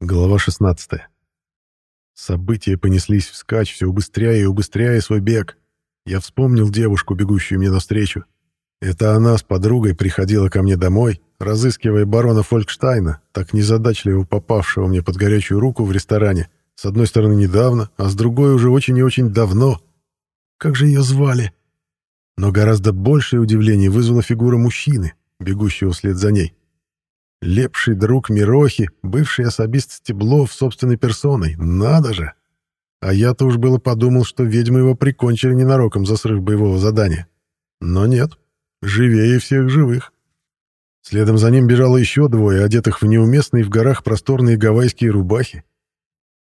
Глава 16. События понеслись вскачь, все убыстряя и убыстряя свой бег. Я вспомнил девушку, бегущую мне навстречу. Это она с подругой приходила ко мне домой, разыскивая барона Фолькштайна, так незадачливо попавшего мне под горячую руку в ресторане, с одной стороны недавно, а с другой уже очень и очень давно. Как же ее звали? Но гораздо большее удивление вызвала фигура мужчины, бегущего вслед за ней. Лепший друг Мирохи, бывший особист Стеблов собственной персоной. Надо же! А я-то уж было подумал, что ведьмы его прикончили ненароком за срыв боевого задания. Но нет, живее всех живых. Следом за ним бежало еще двое, одетых в неуместные в горах просторные гавайские рубахи.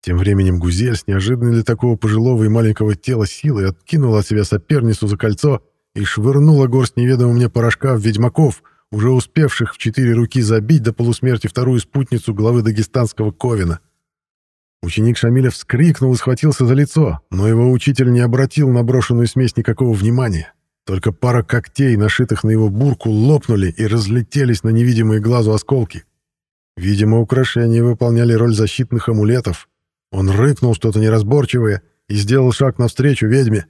Тем временем Гузель с неожиданной для такого пожилого и маленького тела силой откинула от себя соперницу за кольцо и швырнула горсть неведомого мне порошка в ведьмаков — уже успевших в четыре руки забить до полусмерти вторую спутницу главы дагестанского Ковина. Ученик Шамиля вскрикнул и схватился за лицо, но его учитель не обратил на брошенную смесь никакого внимания. Только пара когтей, нашитых на его бурку, лопнули и разлетелись на невидимые глазу осколки. Видимо, украшения выполняли роль защитных амулетов. Он рыкнул что-то неразборчивое и сделал шаг навстречу ведьме.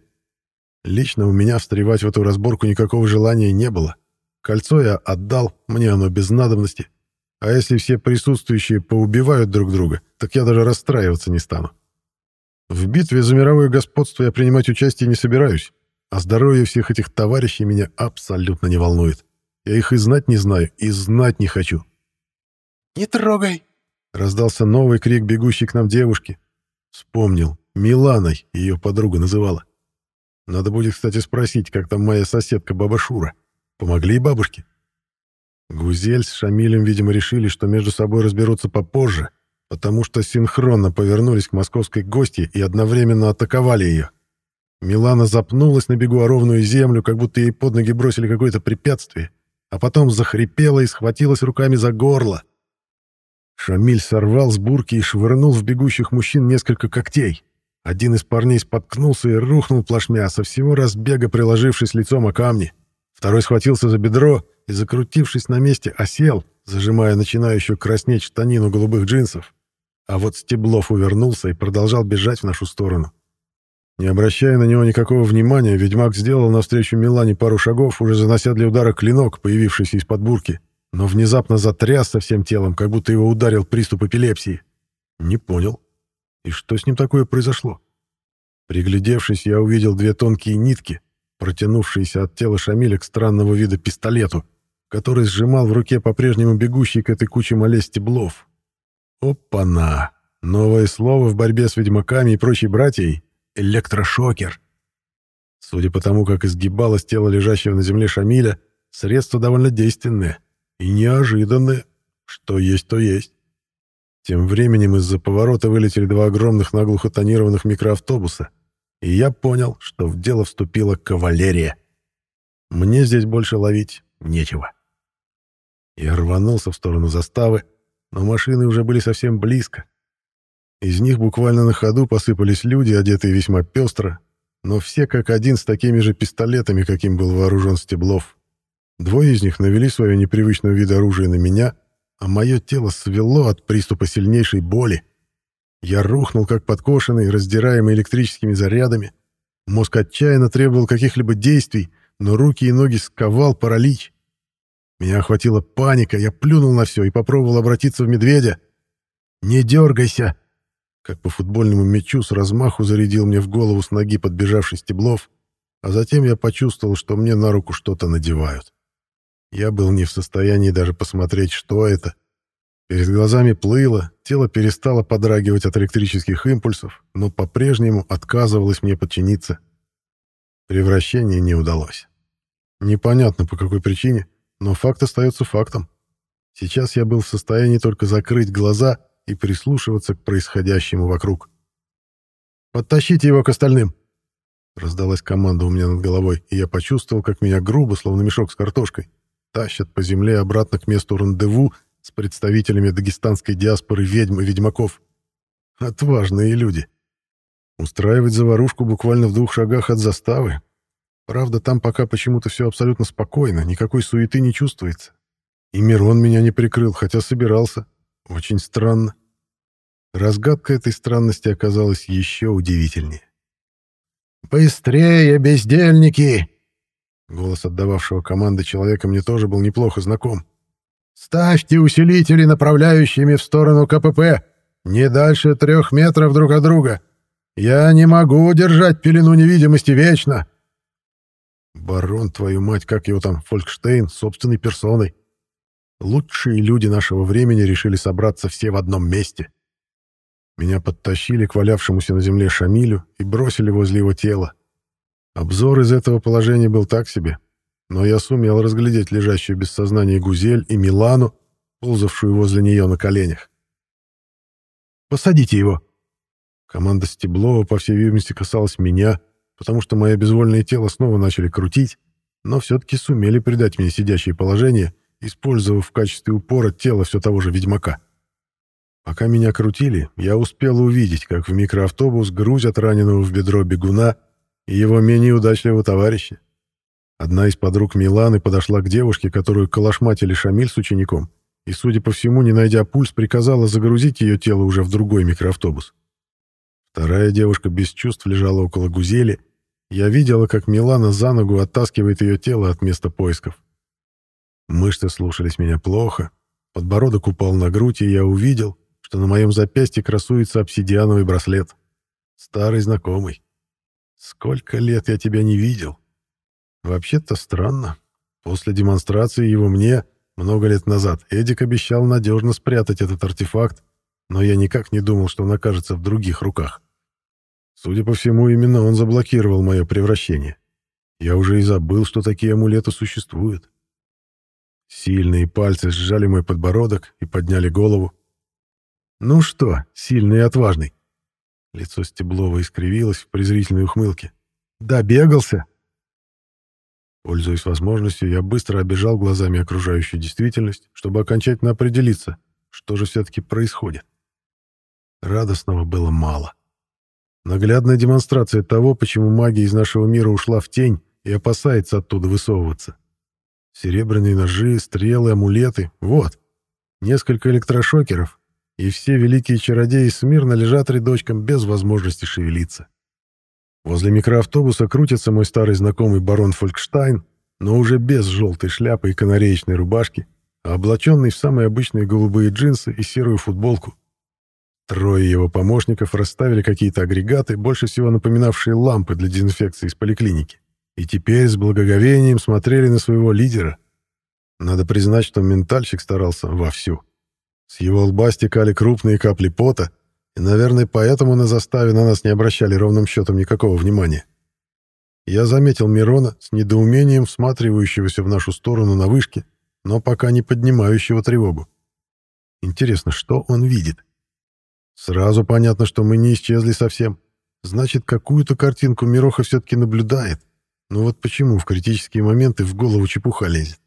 Лично у меня встревать в эту разборку никакого желания не было. Кольцо я отдал, мне оно без надобности. А если все присутствующие поубивают друг друга, так я даже расстраиваться не стану. В битве за мировое господство я принимать участие не собираюсь, а здоровье всех этих товарищей меня абсолютно не волнует. Я их и знать не знаю, и знать не хочу. «Не трогай!» — раздался новый крик бегущей к нам девушки. Вспомнил. Миланой ее подруга называла. Надо будет, кстати, спросить, как там моя соседка Баба Шура. Помогли и бабушке. Гузель с Шамилем, видимо, решили, что между собой разберутся попозже, потому что синхронно повернулись к московской гости и одновременно атаковали ее. Милана запнулась на бегу о ровную землю, как будто ей под ноги бросили какое-то препятствие, а потом захрипела и схватилась руками за горло. Шамиль сорвал с бурки и швырнул в бегущих мужчин несколько когтей. Один из парней споткнулся и рухнул плашмя, со всего разбега приложившись лицом о камни. Второй схватился за бедро и, закрутившись на месте, осел, зажимая начинающую краснеть штанину голубых джинсов. А вот Стеблов увернулся и продолжал бежать в нашу сторону. Не обращая на него никакого внимания, ведьмак сделал навстречу Милане пару шагов, уже занося для удара клинок, появившийся из-под бурки, но внезапно затрясся всем телом, как будто его ударил приступ эпилепсии. Не понял. И что с ним такое произошло? Приглядевшись, я увидел две тонкие нитки, протянувшийся от тела Шамиля к странного вида пистолету, который сжимал в руке по-прежнему бегущий к этой куче моле стеблов. Опа-на! Новое слово в борьбе с ведьмаками и прочей братьей — электрошокер. Судя по тому, как изгибалось тело лежащего на земле Шамиля, средство довольно действенное и неожиданное. Что есть, то есть. Тем временем из-за поворота вылетели два огромных наглухо тонированных микроавтобуса — и я понял, что в дело вступила кавалерия. Мне здесь больше ловить нечего. Я рванулся в сторону заставы, но машины уже были совсем близко. Из них буквально на ходу посыпались люди, одетые весьма пестро, но все как один с такими же пистолетами, каким был вооружен Стеблов. Двое из них навели свое непривычного вида оружие на меня, а мое тело свело от приступа сильнейшей боли. Я рухнул, как подкошенный, раздираемый электрическими зарядами. Мозг отчаянно требовал каких-либо действий, но руки и ноги сковал паралич. Меня охватила паника, я плюнул на все и попробовал обратиться в медведя. «Не дергайся!» Как по футбольному мячу с размаху зарядил мне в голову с ноги подбежавший Стеблов, а затем я почувствовал, что мне на руку что-то надевают. Я был не в состоянии даже посмотреть, что это — Перед глазами плыло, тело перестало подрагивать от электрических импульсов, но по-прежнему отказывалось мне подчиниться. Превращение не удалось. Непонятно по какой причине, но факт остается фактом. Сейчас я был в состоянии только закрыть глаза и прислушиваться к происходящему вокруг. «Подтащите его к остальным!» Раздалась команда у меня над головой, и я почувствовал, как меня грубо, словно мешок с картошкой, тащат по земле обратно к месту рандеву с представителями дагестанской диаспоры ведьм и ведьмаков. Отважные люди. Устраивать заварушку буквально в двух шагах от заставы. Правда, там пока почему-то все абсолютно спокойно, никакой суеты не чувствуется. И Мирон меня не прикрыл, хотя собирался. Очень странно. Разгадка этой странности оказалась еще удивительнее. «Быстрее, бездельники!» Голос отдававшего команды человека мне тоже был неплохо знаком. «Ставьте усилители, направляющими в сторону КПП, не дальше трех метров друг от друга. Я не могу удержать пелену невидимости вечно!» Барон, твою мать, как его там, Фолькштейн, собственной персоной. Лучшие люди нашего времени решили собраться все в одном месте. Меня подтащили к валявшемуся на земле Шамилю и бросили возле его тела. Обзор из этого положения был так себе, но я сумел разглядеть лежащую без сознания Гузель и Милану, ползавшую возле нее на коленях. «Посадите его!» Команда Стеблова, по всей видимости, касалась меня, потому что мое безвольное тело снова начали крутить, но все-таки сумели придать мне сидящее положение, использовав в качестве упора тело все того же ведьмака. Пока меня крутили, я успел увидеть, как в микроавтобус грузят раненого в бедро бегуна и его менее удачливого товарища. Одна из подруг Миланы подошла к девушке, которую калашматили Шамиль с учеником, и, судя по всему, не найдя пульс, приказала загрузить ее тело уже в другой микроавтобус. Вторая девушка без чувств лежала около гузели. Я видела, как Милана за ногу оттаскивает ее тело от места поисков. Мышцы слушались меня плохо, подбородок упал на грудь, и я увидел, что на моем запястье красуется обсидиановый браслет. Старый знакомый. Сколько лет я тебя не видел. Вообще-то странно. После демонстрации его мне, много лет назад, Эдик обещал надежно спрятать этот артефакт, но я никак не думал, что он окажется в других руках. Судя по всему, именно он заблокировал мое превращение. Я уже и забыл, что такие амулеты существуют. Сильные пальцы сжали мой подбородок и подняли голову. «Ну что, сильный и отважный?» Лицо Стеблова искривилось в презрительной ухмылке. «Добегался?» Пользуясь возможностью, я быстро обежал глазами окружающую действительность, чтобы окончательно определиться, что же все-таки происходит. Радостного было мало. Наглядная демонстрация того, почему магия из нашего мира ушла в тень и опасается оттуда высовываться. Серебряные ножи, стрелы, амулеты — вот. Несколько электрошокеров, и все великие чародеи смирно лежат рядочком без возможности шевелиться. Возле микроавтобуса крутится мой старый знакомый барон Фолькштайн, но уже без желтой шляпы и канареечной рубашки, а облаченный в самые обычные голубые джинсы и серую футболку. Трое его помощников расставили какие-то агрегаты, больше всего напоминавшие лампы для дезинфекции из поликлиники, и теперь с благоговением смотрели на своего лидера. Надо признать, что ментальщик старался вовсю. С его лба стекали крупные капли пота, и, наверное, поэтому на заставе на нас не обращали ровным счетом никакого внимания. Я заметил Мирона с недоумением всматривающегося в нашу сторону на вышке, но пока не поднимающего тревогу. Интересно, что он видит? Сразу понятно, что мы не исчезли совсем. Значит, какую-то картинку Мироха все-таки наблюдает. Но вот почему в критические моменты в голову чепуха лезет?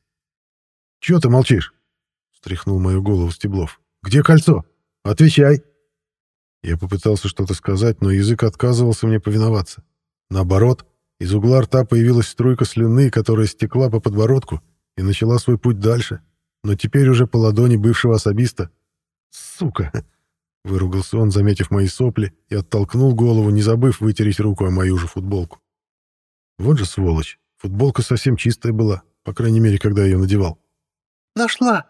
«Чего ты молчишь?» Стряхнул мою голову Стеблов. «Где кольцо? Отвечай!» Я попытался что-то сказать, но язык отказывался мне повиноваться. Наоборот, из угла рта появилась струйка слюны, которая стекла по подбородку и начала свой путь дальше, но теперь уже по ладони бывшего особиста. «Сука!» — выругался он, заметив мои сопли, и оттолкнул голову, не забыв вытереть руку о мою же футболку. Вот же сволочь, футболка совсем чистая была, по крайней мере, когда я ее надевал. «Нашла!»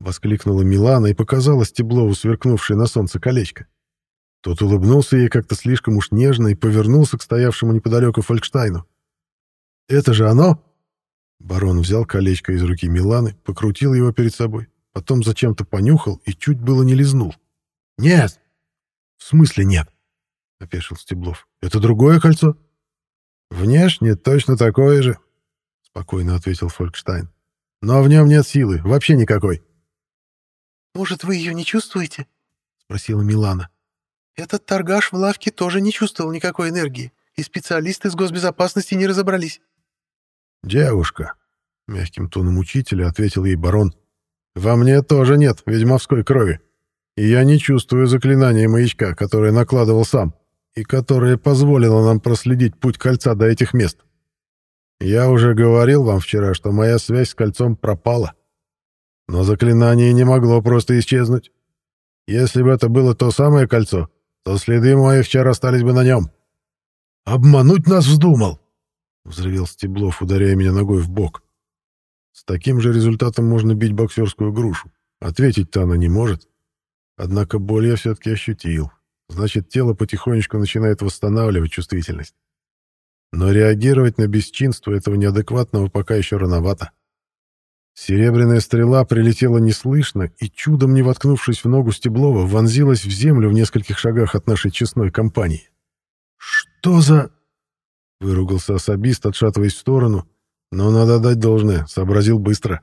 Воскликнула Милана и показала Стеблову сверкнувшее на солнце колечко. Тот улыбнулся ей как-то слишком уж нежно и повернулся к стоявшему неподалеку Фолькштайну. «Это же оно?» Барон взял колечко из руки Миланы, покрутил его перед собой, потом зачем-то понюхал и чуть было не лизнул. «Нет!» «В смысле нет?» — опешил Стеблов. «Это другое кольцо?» «Внешне точно такое же», — спокойно ответил Фолькштайн. «Но в нем нет силы, вообще никакой». «Может, вы ее не чувствуете?» — спросила Милана. «Этот торгаш в лавке тоже не чувствовал никакой энергии, и специалисты с госбезопасности не разобрались». «Девушка», — мягким тоном учителя ответил ей барон, — «во мне тоже нет ведьмовской крови, и я не чувствую заклинания маячка, которое накладывал сам, и которое позволило нам проследить путь кольца до этих мест. Я уже говорил вам вчера, что моя связь с кольцом пропала. Но заклинание не могло просто исчезнуть. Если бы это было то самое кольцо, то следы моих чар остались бы на нем. «Обмануть нас вздумал!» — взревел Стеблов, ударяя меня ногой в бок. С таким же результатом можно бить боксерскую грушу. Ответить-то она не может. Однако боль я все-таки ощутил. Значит, тело потихонечку начинает восстанавливать чувствительность. Но реагировать на бесчинство этого неадекватного пока еще рановато. Серебряная стрела прилетела неслышно и, чудом не воткнувшись в ногу Стеблова, вонзилась в землю в нескольких шагах от нашей честной компании. «Что за...» — выругался особист, отшатываясь в сторону, но надо дать должное, сообразил быстро.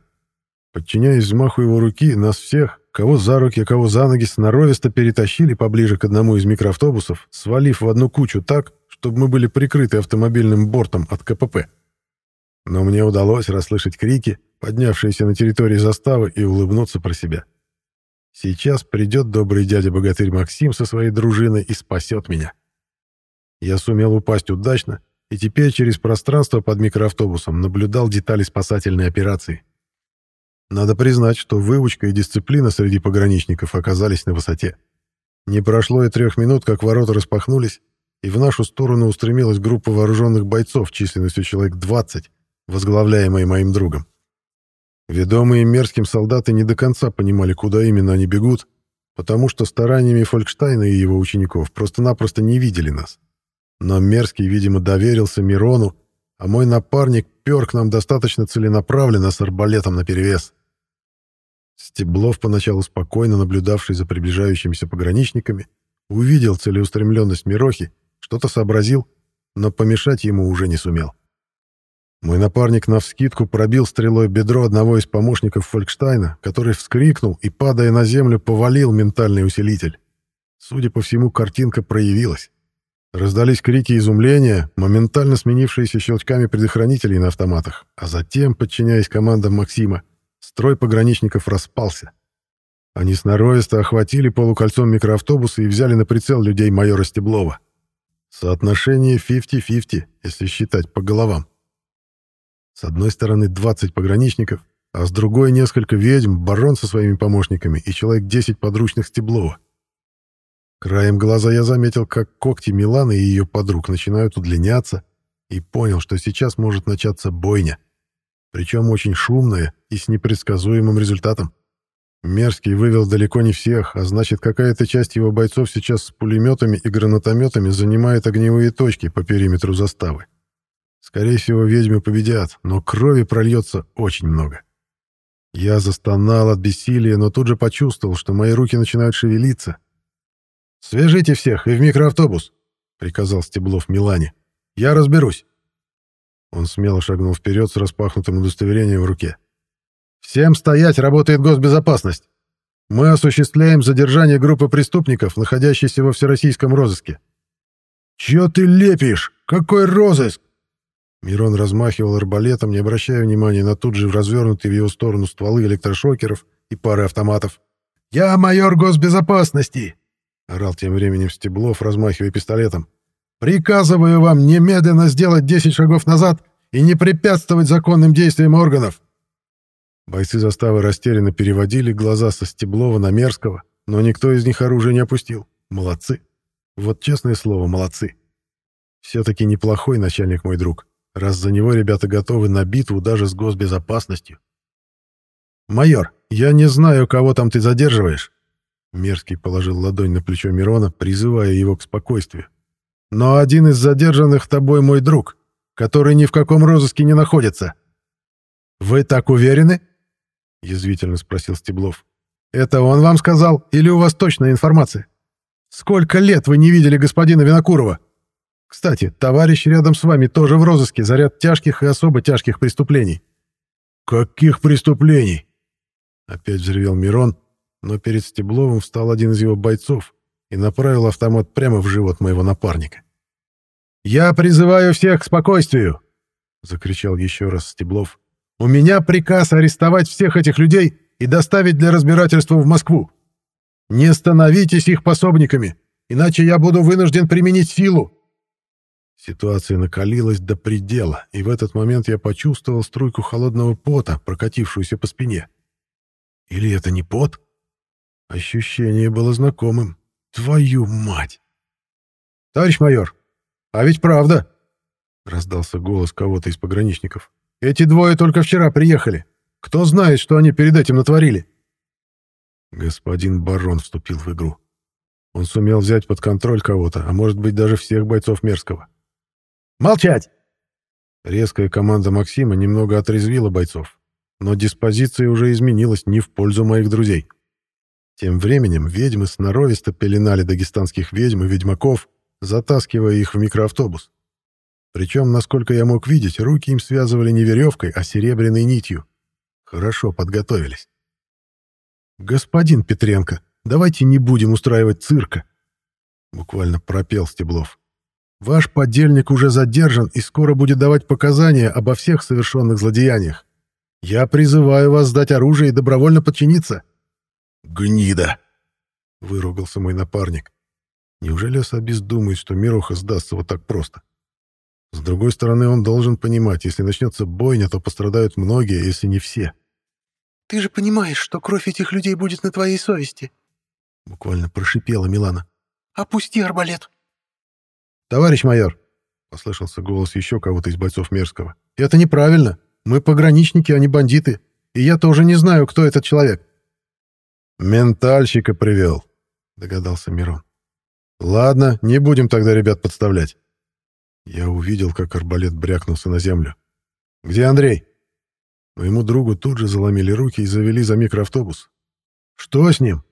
Подчиняясь взмаху его руки, нас всех, кого за руки, кого за ноги, сноровисто перетащили поближе к одному из микроавтобусов, свалив в одну кучу так, чтобы мы были прикрыты автомобильным бортом от КПП. Но мне удалось расслышать крики, поднявшиеся на территории заставы, и улыбнуться про себя. Сейчас придет добрый дядя-богатырь Максим со своей дружиной и спасет меня. Я сумел упасть удачно, и теперь через пространство под микроавтобусом наблюдал детали спасательной операции. Надо признать, что выучка и дисциплина среди пограничников оказались на высоте. Не прошло и трех минут, как ворота распахнулись, и в нашу сторону устремилась группа вооруженных бойцов численностью человек 20, возглавляемая моим другом. Ведомые мерзким солдаты не до конца понимали, куда именно они бегут, потому что стараниями Фолькштайна и его учеников просто-напросто не видели нас. Но Мерзкий, видимо, доверился Мирону, а мой напарник пер к нам достаточно целенаправленно с арбалетом наперевес. Стеблов, поначалу спокойно наблюдавший за приближающимися пограничниками, увидел целеустремленность Мирохи, что-то сообразил, но помешать ему уже не сумел. Мой напарник навскидку пробил стрелой бедро одного из помощников Фолькштайна, который вскрикнул и, падая на землю, повалил ментальный усилитель. Судя по всему, картинка проявилась. Раздались крики изумления, моментально сменившиеся щелчками предохранителей на автоматах, а затем, подчиняясь командам Максима, строй пограничников распался. Они сноровисто охватили полукольцом микроавтобуса и взяли на прицел людей майора Стеблова. Соотношение 50-50, если считать по головам. С одной стороны 20 пограничников, а с другой несколько ведьм, барон со своими помощниками и человек 10 подручных Стеблова. Краем глаза я заметил, как когти Миланы и ее подруг начинают удлиняться, и понял, что сейчас может начаться бойня. Причем очень шумная и с непредсказуемым результатом. Мерзкий вывел далеко не всех, а значит, какая-то часть его бойцов сейчас с пулеметами и гранатометами занимает огневые точки по периметру заставы. Скорее всего, ведьмы победят, но крови прольется очень много. Я застонал от бессилия, но тут же почувствовал, что мои руки начинают шевелиться, «Свяжите всех и в микроавтобус», — приказал Стеблов Милане. «Я разберусь». Он смело шагнул вперед с распахнутым удостоверением в руке. «Всем стоять, работает госбезопасность. Мы осуществляем задержание группы преступников, находящейся во всероссийском розыске». «Чё ты лепишь? Какой розыск?» Мирон размахивал арбалетом, не обращая внимания на тут же развернутые в его сторону стволы электрошокеров и пары автоматов. «Я майор госбезопасности. — орал тем временем Стеблов, размахивая пистолетом. «Приказываю вам немедленно сделать 10 шагов назад и не препятствовать законным действиям органов!» Бойцы заставы растерянно переводили глаза со Стеблова на Мерзкого, но никто из них оружие не опустил. Молодцы. Вот честное слово, молодцы. Все-таки неплохой начальник мой друг, раз за него ребята готовы на битву даже с госбезопасностью. «Майор, я не знаю, кого там ты задерживаешь, Мерзкий положил ладонь на плечо Мирона, призывая его к спокойствию. «Но один из задержанных тобой мой друг, который ни в каком розыске не находится». «Вы так уверены?» — язвительно спросил Стеблов. «Это он вам сказал или у вас точная информация? Сколько лет вы не видели господина Винокурова? Кстати, товарищ рядом с вами тоже в розыске за ряд тяжких и особо тяжких преступлений». «Каких преступлений?» Опять взревел Мирон, но перед Стебловым встал один из его бойцов и направил автомат прямо в живот моего напарника. «Я призываю всех к спокойствию!» — закричал еще раз Стеблов. «У меня приказ арестовать всех этих людей и доставить для разбирательства в Москву. Не становитесь их пособниками, иначе я буду вынужден применить силу». Ситуация накалилась до предела, и в этот момент я почувствовал струйку холодного пота, прокатившуюся по спине. Или это не пот? Ощущение было знакомым. Твою мать! «Товарищ майор, а ведь правда!» — раздался голос кого-то из пограничников. «Эти двое только вчера приехали. Кто знает, что они перед этим натворили?» Господин барон вступил в игру. Он сумел взять под контроль кого-то, а может быть даже всех бойцов Мерзкого. «Молчать!» Резкая команда Максима немного отрезвила бойцов, но диспозиция уже изменилась не в пользу моих друзей. Тем временем ведьмы сноровисто пеленали дагестанских ведьм и ведьмаков, затаскивая их в микроавтобус. Причем, насколько я мог видеть, руки им связывали не веревкой, а серебряной нитью. Хорошо подготовились. «Господин Петренко, давайте не будем устраивать цирка», — буквально пропел Стеблов. «Ваш подельник уже задержан и скоро будет давать показания обо всех совершенных злодеяниях. Я призываю вас сдать оружие и добровольно подчиниться». «Гнида!» — выругался мой напарник. Неужели Асабис думает, что Мироха сдастся вот так просто? С другой стороны, он должен понимать, если начнется бойня, то пострадают многие, если не все. «Ты же понимаешь, что кровь этих людей будет на твоей совести?» Буквально прошипела Милана. «Опусти арбалет!» «Товарищ майор!» — послышался голос еще кого-то из бойцов Мерзкого. «Это неправильно. Мы пограничники, а не бандиты. И я тоже не знаю, кто этот человек». «Ментальщика привел», — догадался Мирон. «Ладно, не будем тогда ребят подставлять». Я увидел, как арбалет брякнулся на землю. «Где Андрей?» Моему другу тут же заломили руки и завели за микроавтобус. «Что с ним?»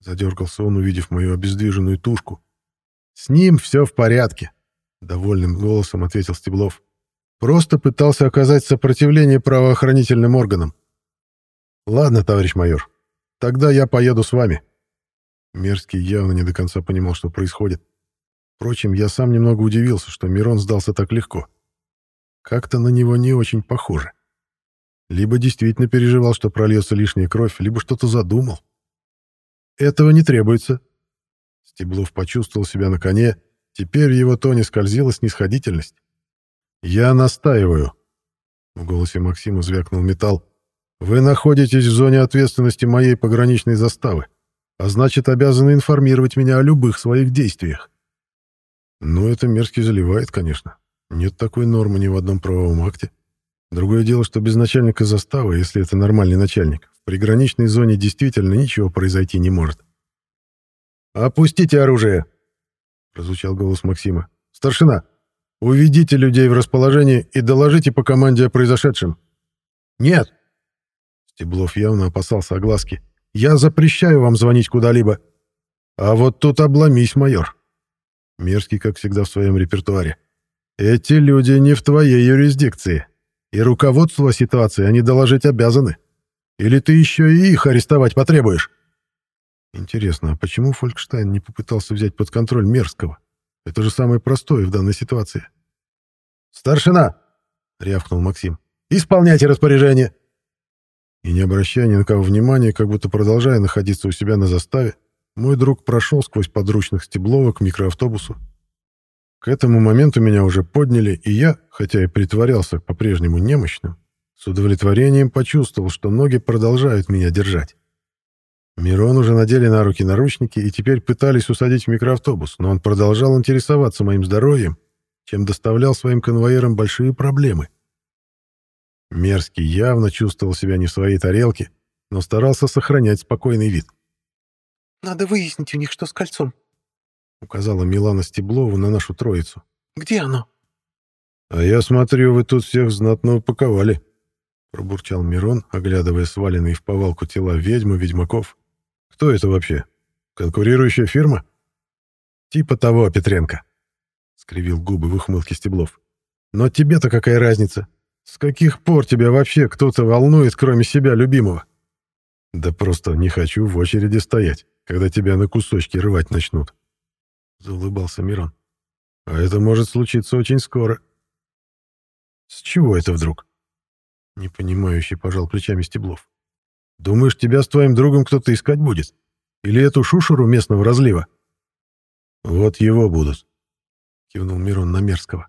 Задергался он, увидев мою обездвиженную тушку. «С ним все в порядке», — довольным голосом ответил Стеблов. «Просто пытался оказать сопротивление правоохранительным органам». «Ладно, товарищ майор, тогда я поеду с вами». Мерзкий явно не до конца понимал, что происходит. Впрочем, я сам немного удивился, что Мирон сдался так легко. Как-то на него не очень похоже. Либо действительно переживал, что прольется лишняя кровь, либо что-то задумал. «Этого не требуется». Стеблов почувствовал себя на коне, теперь в его тоне скользила снисходительность. «Я настаиваю», — в голосе Максима звякнул металл. «Вы находитесь в зоне ответственности моей пограничной заставы, а значит, обязаны информировать меня о любых своих действиях». Ну, это мерзкий заливает, конечно. Нет такой нормы ни в одном правовом акте. Другое дело, что без начальника заставы, если это нормальный начальник, в приграничной зоне действительно ничего произойти не может. «Опустите оружие!» — прозвучал голос Максима. «Старшина, уведите людей в расположение и доложите по команде о произошедшем». «Нет!» Стеблов явно опасался огласки. «Я запрещаю вам звонить куда-либо». «А вот тут обломись, майор!» Мерзкий, как всегда, в своем репертуаре. «Эти люди не в твоей юрисдикции и руководство ситуации они доложить обязаны. Или ты еще и их арестовать потребуешь?» Интересно, а почему Фолькштайн не попытался взять под контроль Мерзкого? Это же самое простое в данной ситуации. «Старшина!» — рявкнул Максим. «Исполняйте распоряжение!» И не обращая ни на кого внимания, как будто продолжая находиться у себя на заставе, мой друг прошел сквозь подручных стебловок к микроавтобусу к этому моменту меня уже подняли, и я, хотя и притворялся по-прежнему немощным, с удовлетворением почувствовал, что ноги продолжают меня держать. Мирон уже надели на руки наручники и теперь пытались усадить в микроавтобус, но он продолжал интересоваться моим здоровьем, чем доставлял своим конвоирам большие проблемы. Мерзкий явно чувствовал себя не в своей тарелке, но старался сохранять спокойный вид. «Надо выяснить у них, что с кольцом», указала Милана Стеблова на нашу троицу. «Где оно?» «А я смотрю, вы тут всех знатно упаковали», — пробурчал Мирон, оглядывая сваленные в повалку тела ведьм и ведьмаков. «Кто это вообще? Конкурирующая фирма?» «Типа того, Петренко», — скривил губы в ухмылке Стеблов. «Но тебе-то какая разница? С каких пор тебя вообще кто-то волнует, кроме себя любимого?» «Да просто не хочу в очереди стоять, когда тебя на кусочки рвать начнут», заулыбался Мирон. А это может случиться очень скоро. С чего это вдруг? Непонимающий пожал плечами Стеблов. Думаешь, тебя с твоим другом кто-то искать будет? Или эту шушеру местного разлива? Вот его будут, кивнул Мирон на Мерзкого.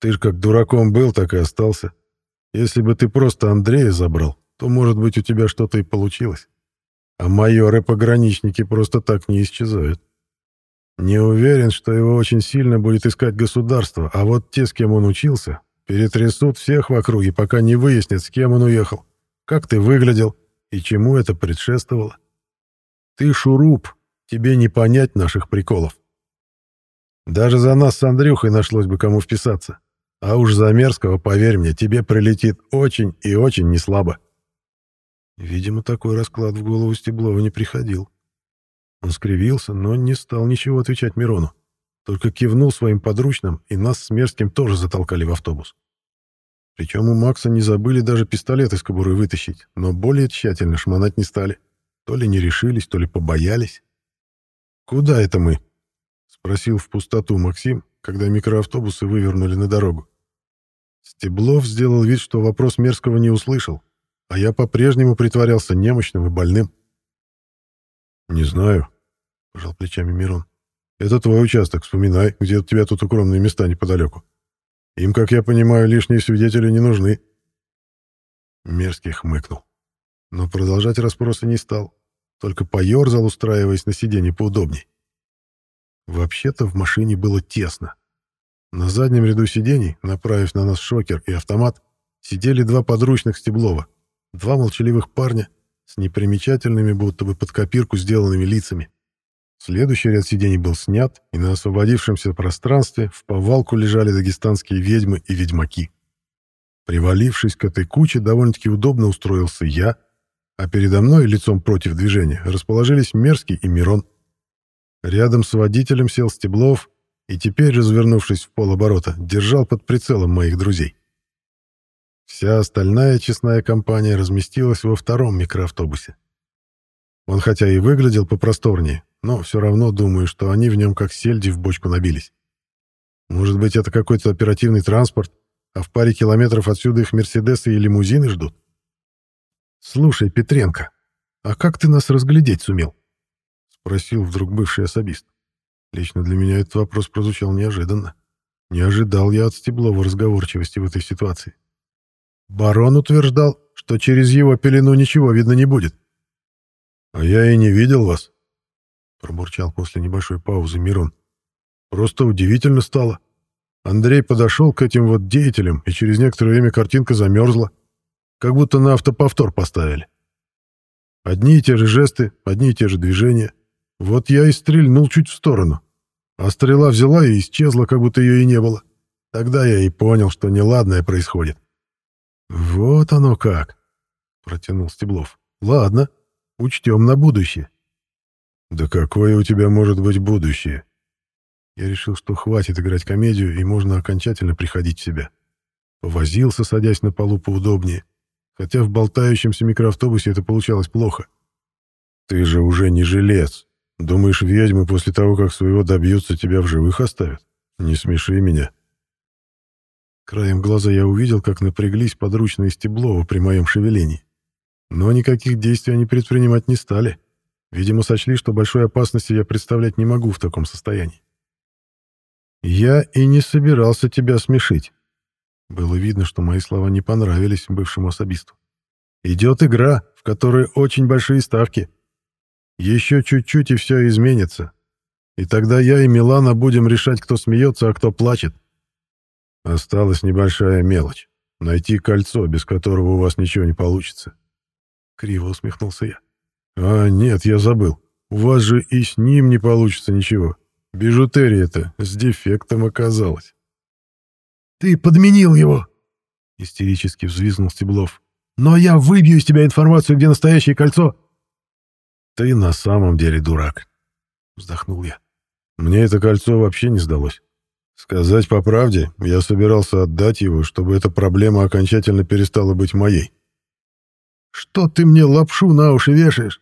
Ты ж как дураком был, так и остался. Если бы ты просто Андрея забрал, то, может быть, у тебя что-то и получилось. А майоры-пограничники просто так не исчезают. Не уверен, что его очень сильно будет искать государство, а вот те, с кем он учился, перетрясут всех в округе, пока не выяснят, с кем он уехал, как ты выглядел и чему это предшествовало. Ты шуруп, тебе не понять наших приколов. Даже за нас с Андрюхой нашлось бы кому вписаться. А уж за мерзкого, поверь мне, тебе прилетит очень и очень неслабо. Видимо, такой расклад в голову Стеблова не приходил. Он скривился, но не стал ничего отвечать Мирону. Только кивнул своим подручным, и нас с Мерзким тоже затолкали в автобус. Причем у Макса не забыли даже пистолет из кобуры вытащить, но более тщательно шмонать не стали. То ли не решились, то ли побоялись. «Куда это мы?» — спросил в пустоту Максим, когда микроавтобусы вывернули на дорогу. Стеблов сделал вид, что вопрос Мерзкого не услышал, а я по-прежнему притворялся немощным и больным. «Не знаю», — пожал плечами Мирон. «Это твой участок, вспоминай, где у тебя тут укромные места неподалеку. Им, как я понимаю, лишние свидетели не нужны». Мерзкий хмыкнул. Но продолжать расспросы не стал, только поерзал, устраиваясь на сиденье поудобней. Вообще-то в машине было тесно. На заднем ряду сидений, направив на нас шокер и автомат, сидели два подручных Стеблова, два молчаливых парня с непримечательными, будто бы под копирку сделанными лицами. Следующий ряд сидений был снят, и на освободившемся пространстве в повалку лежали дагестанские ведьмы и ведьмаки. Привалившись к этой куче, довольно-таки удобно устроился я, а передо мной, лицом против движения, расположились Мерзкий и Мирон. Рядом с водителем сел Стеблов и теперь, развернувшись в полоборота, держал под прицелом моих друзей. Вся остальная честная компания разместилась во втором микроавтобусе. Он хотя и выглядел попросторнее, но все равно думаю, что они в нем как сельди в бочку набились. Может быть, это какой-то оперативный транспорт, а в паре километров отсюда их «Мерседесы» и лимузины ждут? «Слушай, Петренко, а как ты нас разглядеть сумел?» — спросил вдруг бывший особист. Лично для меня этот вопрос прозвучал неожиданно. Не ожидал я от Стеблова разговорчивости в этой ситуации. Барон утверждал, что через его пелену ничего видно не будет. «А я и не видел вас», — пробурчал после небольшой паузы Мирон. «Просто удивительно стало. Андрей подошел к этим вот деятелям, и через некоторое время картинка замерзла, как будто на автоповтор поставили. Одни и те же жесты, одни и те же движения. Вот я и стрельнул чуть в сторону, а стрела взяла и исчезла, как будто ее и не было. Тогда я и понял, что неладное происходит. «Вот оно как!» — протянул Стеблов. «Ладно, учтем на будущее». «Да какое у тебя может быть будущее?» Я решил, что хватит играть комедию, и можно окончательно приходить в себя. Повозился, садясь на полу поудобнее, хотя в болтающемся микроавтобусе это получалось плохо. «Ты же уже не жилец. Думаешь, ведьмы после того, как своего добьются, тебя в живых оставят? Не смеши меня». Краем глаза я увидел, как напряглись подручные Стеблова при моем шевелении. Но никаких действий они предпринимать не стали. Видимо, сочли, что большой опасности я представлять не могу в таком состоянии. «Я и не собирался тебя смешить». Было видно, что мои слова не понравились бывшему особисту. «Идет игра, в которой очень большие ставки. Еще чуть-чуть, и все изменится. И тогда я и Милана будем решать, кто смеется, а кто плачет. Осталась небольшая мелочь. Найти кольцо, без которого у вас ничего не получится. Криво усмехнулся я. А, нет, я забыл. У вас же и с ним не получится ничего. Бижутерия-то с дефектом оказалась. Ты подменил его! Истерически взвизгнул Стеблов. Но я выбью из тебя информацию, где настоящее кольцо. Ты на самом деле дурак. Вздохнул я. Мне это кольцо вообще не сдалось. Сказать по правде, я собирался отдать его, чтобы эта проблема окончательно перестала быть моей. «Что ты мне лапшу на уши вешаешь?»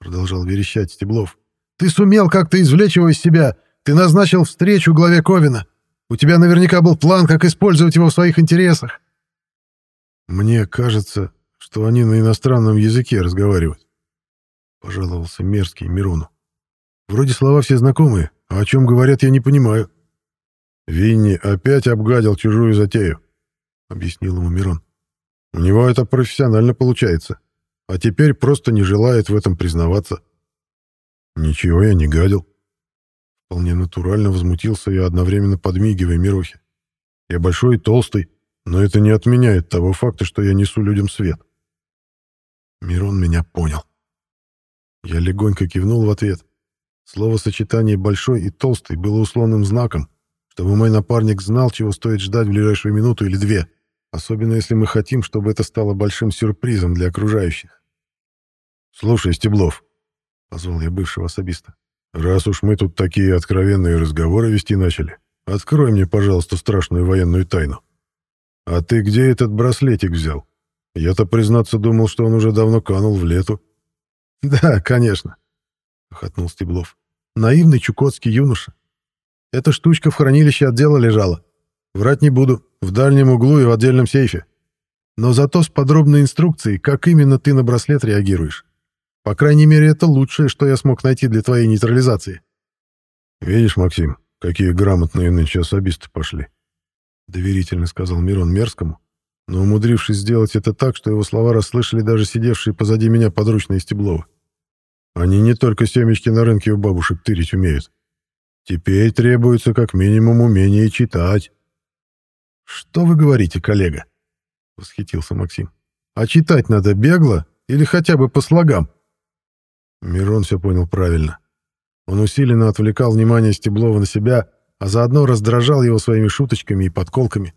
Продолжал верещать Стеблов. «Ты сумел как-то извлечь его из себя. Ты назначил встречу главе Ковина. У тебя наверняка был план, как использовать его в своих интересах». «Мне кажется, что они на иностранном языке разговаривают», — пожаловался мерзкий Мирону. «Вроде слова все знакомые, а о чем говорят, я не понимаю». Винни опять обгадил чужую затею, — объяснил ему Мирон. У него это профессионально получается. А теперь просто не желает в этом признаваться. Ничего я не гадил. Вполне натурально возмутился я, одновременно подмигивая Мирохе. Я большой и толстый, но это не отменяет того факта, что я несу людям свет. Мирон меня понял. Я легонько кивнул в ответ. Словосочетание «большой» и «толстый» было условным знаком, чтобы мой напарник знал, чего стоит ждать в ближайшую минуту или две, особенно если мы хотим, чтобы это стало большим сюрпризом для окружающих. «Слушай, Стеблов», — позвал я бывшего особиста, — «раз уж мы тут такие откровенные разговоры вести начали, открой мне, пожалуйста, страшную военную тайну. А ты где этот браслетик взял? Я-то, признаться, думал, что он уже давно канул в лету». «Да, конечно», — хохотнул Стеблов. «Наивный чукотский юноша. Эта штучка в хранилище отдела лежала. Врать не буду, в дальнем углу и в отдельном сейфе. Но зато с подробной инструкцией, как именно ты на браслет реагируешь. По крайней мере, это лучшее, что я смог найти для твоей нейтрализации. «Видишь, Максим, какие грамотные нынче особисты пошли», — доверительно сказал Мирон Мерзкому, но умудрившись сделать это так, что его слова расслышали даже сидевшие позади меня подручные Стеблова. «Они не только семечки на рынке у бабушек тырить умеют. Теперь требуется как минимум умение читать». «Что вы говорите, коллега?» — восхитился Максим. «А читать надо бегло или хотя бы по слогам?» Мирон все понял правильно. Он усиленно отвлекал внимание Стеблова на себя, а заодно раздражал его своими шуточками и подколками.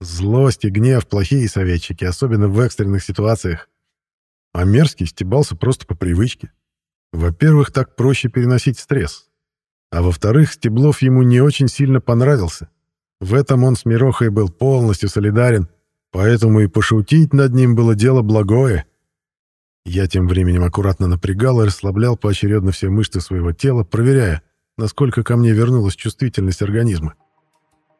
Злость и гнев — плохие советчики, особенно в экстренных ситуациях. А мерзкий стебался просто по привычке. Во-первых, так проще переносить стресс. А во-вторых, Стеблов ему не очень сильно понравился. В этом он с Мирохой был полностью солидарен, поэтому и пошутить над ним было дело благое. Я тем временем аккуратно напрягал и расслаблял поочередно все мышцы своего тела, проверяя, насколько ко мне вернулась чувствительность организма.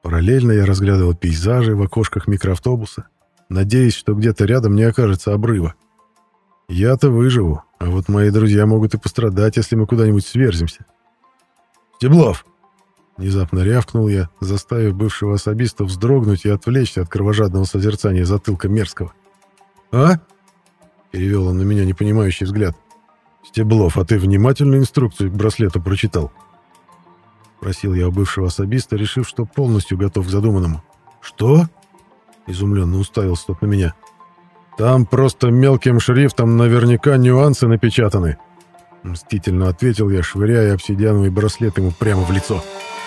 Параллельно я разглядывал пейзажи в окошках микроавтобуса, надеясь, что где-то рядом не окажется обрыва. Я-то выживу, а вот мои друзья могут и пострадать, если мы куда-нибудь сверзимся. «Стеблов!» Внезапно рявкнул я, заставив бывшего особиста вздрогнуть и отвлечься от кровожадного созерцания затылка мерзкого. «А?» Перевел он на меня непонимающий взгляд. «Стеблов, а ты внимательно инструкцию к браслету прочитал?» Просил я у бывшего особиста, решив, что полностью готов к задуманному. «Что?» Изумленно уставился тот на меня. «Там просто мелким шрифтом наверняка нюансы напечатаны», Мстительно ответил я, швыряя обсидиановый браслет ему прямо в лицо. «Стеблов!»